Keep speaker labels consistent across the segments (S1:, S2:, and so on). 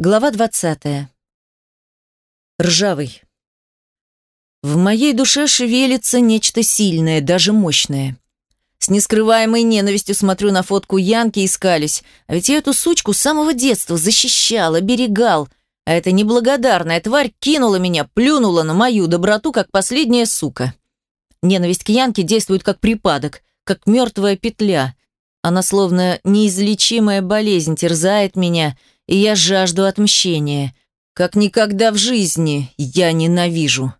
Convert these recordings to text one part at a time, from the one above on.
S1: Глава 20. Ржавый. В моей душе шевелится нечто сильное, даже мощное. С нескрываемой ненавистью смотрю на фотку Янки и скались. А ведь я эту сучку с самого детства защищал, оберегал. А эта неблагодарная тварь кинула меня, плюнула на мою доброту, как последняя сука. Ненависть к Янке действует как припадок, как мертвая петля. Она словно неизлечимая болезнь терзает меня – и я жажду отмщения. Как никогда в жизни я ненавижу.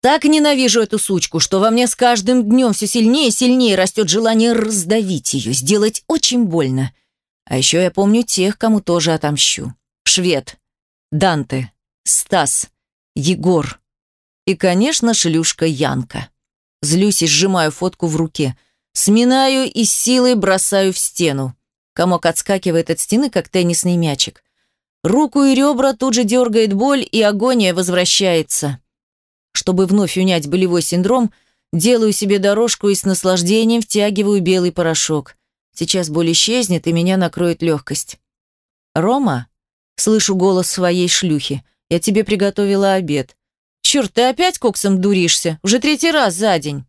S1: Так ненавижу эту сучку, что во мне с каждым днем все сильнее и сильнее растет желание раздавить ее, сделать очень больно. А еще я помню тех, кому тоже отомщу. Швед, Данте, Стас, Егор и, конечно, шлюшка Янка. Злюсь и сжимаю фотку в руке. Сминаю и силой бросаю в стену. Комок отскакивает от стены, как теннисный мячик. Руку и ребра тут же дергает боль, и агония возвращается. Чтобы вновь унять болевой синдром, делаю себе дорожку и с наслаждением втягиваю белый порошок. Сейчас боль исчезнет, и меня накроет легкость. «Рома?» — слышу голос своей шлюхи. «Я тебе приготовила обед». «Черт, ты опять коксом дуришься? Уже третий раз за день».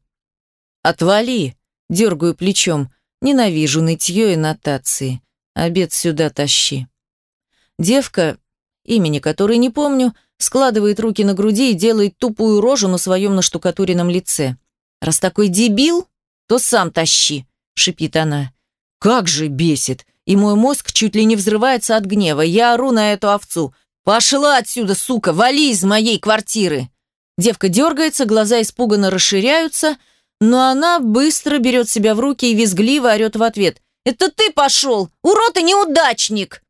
S1: «Отвали!» — дергаю плечом. Ненавижу нытье и нотации. Обед сюда тащи. Девка, имени которой не помню, складывает руки на груди и делает тупую рожу на своем наштукатуренном лице. «Раз такой дебил, то сам тащи», — шипит она. «Как же бесит!» И мой мозг чуть ли не взрывается от гнева. Я ору на эту овцу. «Пошла отсюда, сука! Вали из моей квартиры!» Девка дергается, глаза испуганно расширяются — но она быстро берет себя в руки и визгливо орет в ответ. «Это ты пошел! Урод и неудачник!»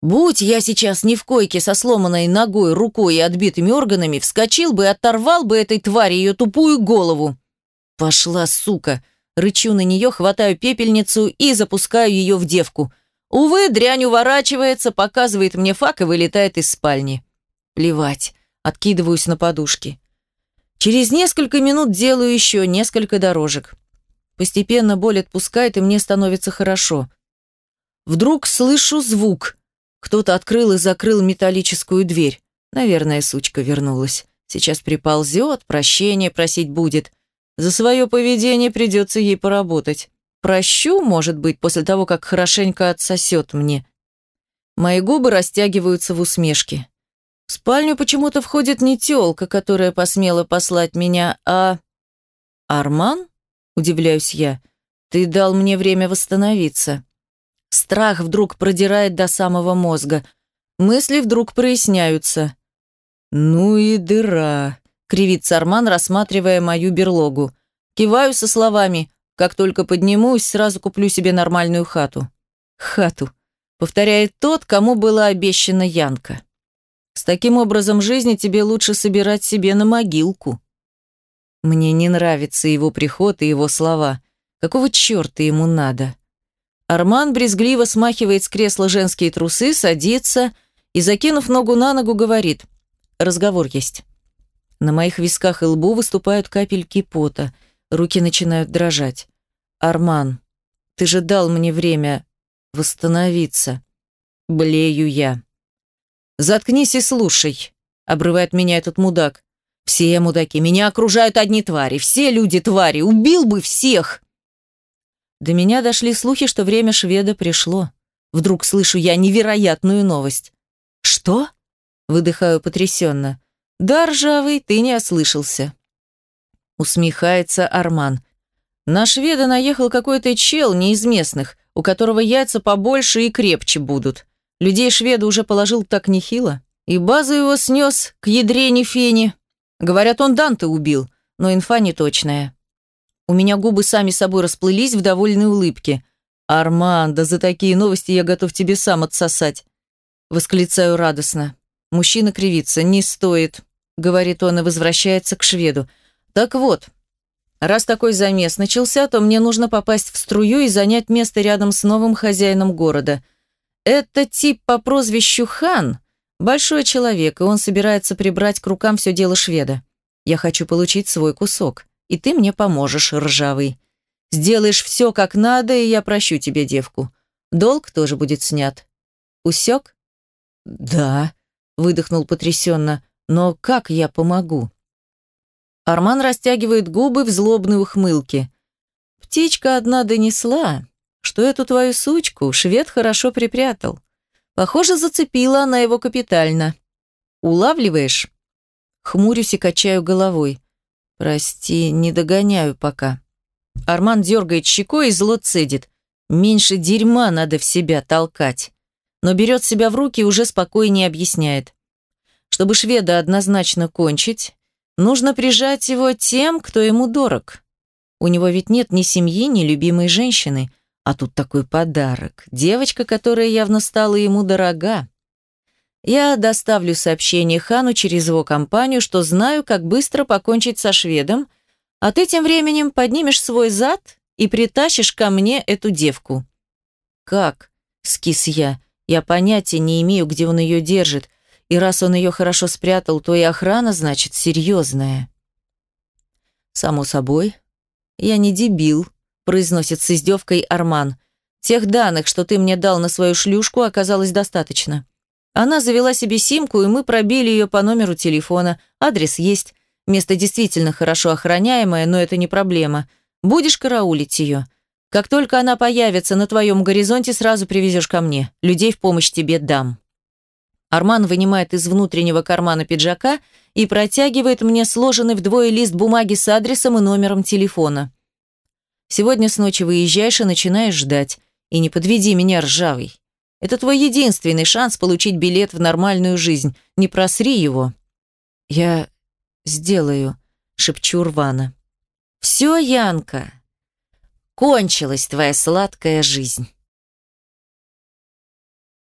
S1: Будь я сейчас не в койке со сломанной ногой, рукой и отбитыми органами, вскочил бы и оторвал бы этой твари ее тупую голову. Пошла, сука. Рычу на нее, хватаю пепельницу и запускаю ее в девку. Увы, дрянь уворачивается, показывает мне фак и вылетает из спальни. Плевать. Откидываюсь на подушки. Через несколько минут делаю еще несколько дорожек. Постепенно боль отпускает, и мне становится хорошо. Вдруг слышу звук. Кто-то открыл и закрыл металлическую дверь. Наверное, сучка вернулась. Сейчас приползет, прощения просить будет. За свое поведение придется ей поработать. Прощу, может быть, после того, как хорошенько отсосет мне. Мои губы растягиваются в усмешке. В спальню почему-то входит не тёлка, которая посмела послать меня, а... «Арман?» – удивляюсь я. «Ты дал мне время восстановиться». Страх вдруг продирает до самого мозга. Мысли вдруг проясняются. «Ну и дыра», – кривится Арман, рассматривая мою берлогу. Киваю со словами «Как только поднимусь, сразу куплю себе нормальную хату». «Хату», – повторяет тот, кому была обещана Янка. С таким образом жизни тебе лучше собирать себе на могилку. Мне не нравится его приход и его слова. Какого черта ему надо? Арман брезгливо смахивает с кресла женские трусы, садится и, закинув ногу на ногу, говорит. Разговор есть. На моих висках и лбу выступают капельки пота. Руки начинают дрожать. «Арман, ты же дал мне время восстановиться». Блею я. «Заткнись и слушай», — обрывает меня этот мудак. «Все мудаки, меня окружают одни твари, все люди твари, убил бы всех!» До меня дошли слухи, что время шведа пришло. Вдруг слышу я невероятную новость. «Что?» — выдыхаю потрясенно. «Да, ржавый, ты не ослышался». Усмехается Арман. На шведа наехал какой-то чел, не из местных, у которого яйца побольше и крепче будут. Людей шведа уже положил так нехило. И базу его снес к ядрене фени. Говорят, он Данте убил, но инфа не точная. У меня губы сами собой расплылись в довольной улыбке. «Арман, да за такие новости я готов тебе сам отсосать!» Восклицаю радостно. Мужчина кривится. «Не стоит», — говорит он и возвращается к шведу. «Так вот, раз такой замес начался, то мне нужно попасть в струю и занять место рядом с новым хозяином города — это тип по прозвищу Хан. Большой человек, и он собирается прибрать к рукам все дело шведа. Я хочу получить свой кусок, и ты мне поможешь, ржавый. Сделаешь все как надо, и я прощу тебе девку. Долг тоже будет снят. Усек? «Да», — выдохнул потрясенно, — «но как я помогу?» Арман растягивает губы в злобной ухмылке. «Птичка одна донесла, что эту твою сучку швед хорошо припрятал. Похоже, зацепила она его капитально. Улавливаешь?» Хмурюсь и качаю головой. «Прости, не догоняю пока». Арман дергает щекой и зло цедит. «Меньше дерьма надо в себя толкать». Но берет себя в руки и уже спокойнее объясняет. Чтобы шведа однозначно кончить, нужно прижать его тем, кто ему дорог. У него ведь нет ни семьи, ни любимой женщины, а тут такой подарок. Девочка, которая явно стала ему дорога. Я доставлю сообщение Хану через его компанию, что знаю, как быстро покончить со шведом, а ты тем временем поднимешь свой зад и притащишь ко мне эту девку». «Как?» – скис я. «Я понятия не имею, где он ее держит, и раз он ее хорошо спрятал, то и охрана, значит, серьезная». «Само собой. Я не дебил», – произносит с издевкой Арман. «Тех данных, что ты мне дал на свою шлюшку, оказалось достаточно. Она завела себе симку, и мы пробили ее по номеру телефона. Адрес есть. Место действительно хорошо охраняемое, но это не проблема. Будешь караулить ее. Как только она появится на твоем горизонте, сразу привезешь ко мне. Людей в помощь тебе дам». Арман вынимает из внутреннего кармана пиджака и протягивает мне сложенный вдвое лист бумаги с адресом и номером телефона. «Сегодня с ночи выезжаешь и начинаешь ждать. И не подведи меня, ржавый. Это твой единственный шанс получить билет в нормальную жизнь. Не просри его». «Я сделаю», — шепчу рвано. «Все, Янка, кончилась твоя сладкая жизнь».